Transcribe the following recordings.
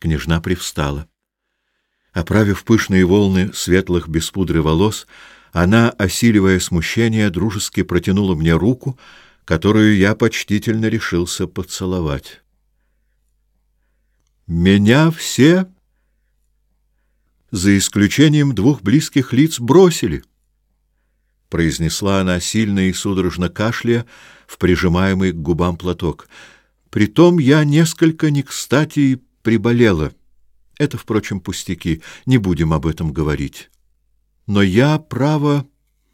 Княжна привстала. Оправив пышные волны светлых без пудры волос, она, осиливая смущение, дружески протянула мне руку, которую я почтительно решился поцеловать. «Меня все, за исключением двух близких лиц, бросили», — произнесла она сильно и судорожно кашляя в прижимаемый к губам платок. «Притом я несколько не кстати и приболела. Это, впрочем, пустяки, не будем об этом говорить. Но я, право,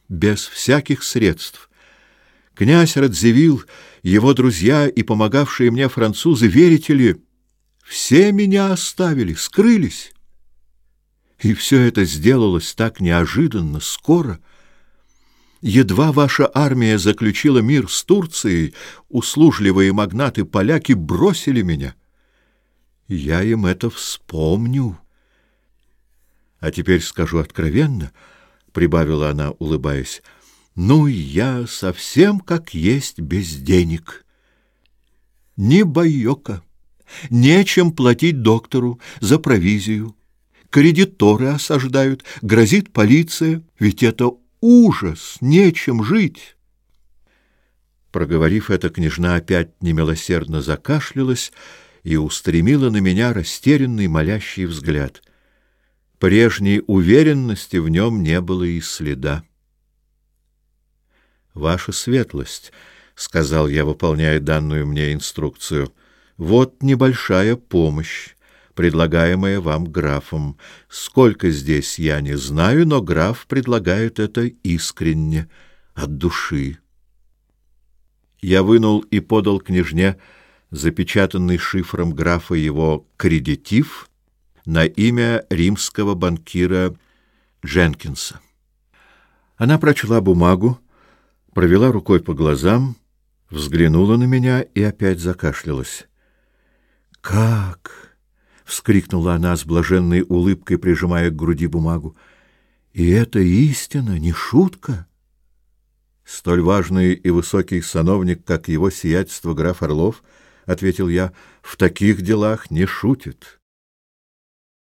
без всяких средств. Князь Радзивилл, его друзья и помогавшие мне французы, верите ли, все меня оставили, скрылись. И все это сделалось так неожиданно, скоро. Едва ваша армия заключила мир с Турцией, услужливые магнаты-поляки бросили меня — я им это вспомню. А теперь скажу откровенно, прибавила она, улыбаясь. Ну я совсем как есть без денег. Ни боёка, нечем платить доктору за провизию. Кредиторы осаждают, грозит полиция, ведь это ужас, нечем жить. Проговорив это, княжна опять немилосердно закашлялась и устремила на меня растерянный молящий взгляд. Прежней уверенности в нем не было и следа. «Ваша светлость», — сказал я, выполняя данную мне инструкцию, — «вот небольшая помощь» предлагаемая вам графом. Сколько здесь, я не знаю, но граф предлагает это искренне, от души. Я вынул и подал княжне запечатанный шифром графа его «Кредитив» на имя римского банкира Дженкинса. Она прочла бумагу, провела рукой по глазам, взглянула на меня и опять закашлялась. «Как?» — вскрикнула она с блаженной улыбкой, прижимая к груди бумагу. «И это истина, не шутка!» Столь важный и высокий сановник, как его сиятельство граф Орлов —— ответил я, — в таких делах не шутит.